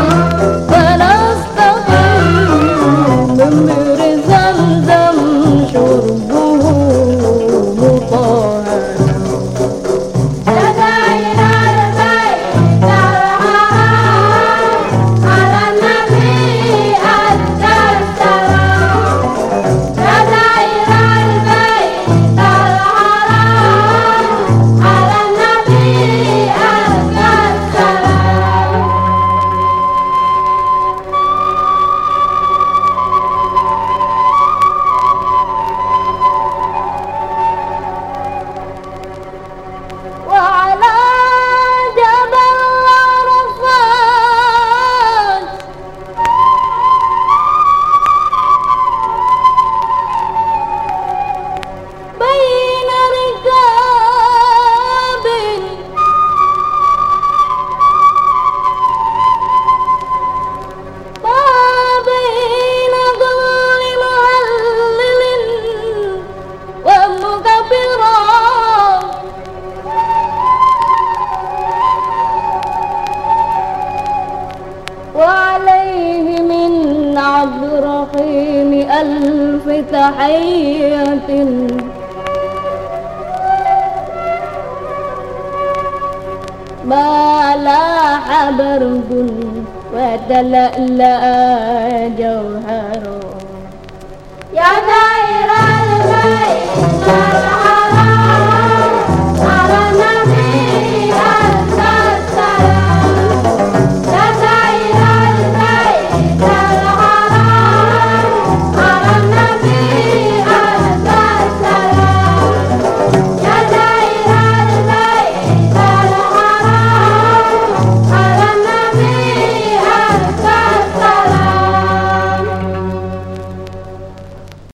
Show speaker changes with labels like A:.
A: Oh. تحية ما لاح برد وتلألأ جوهر. يا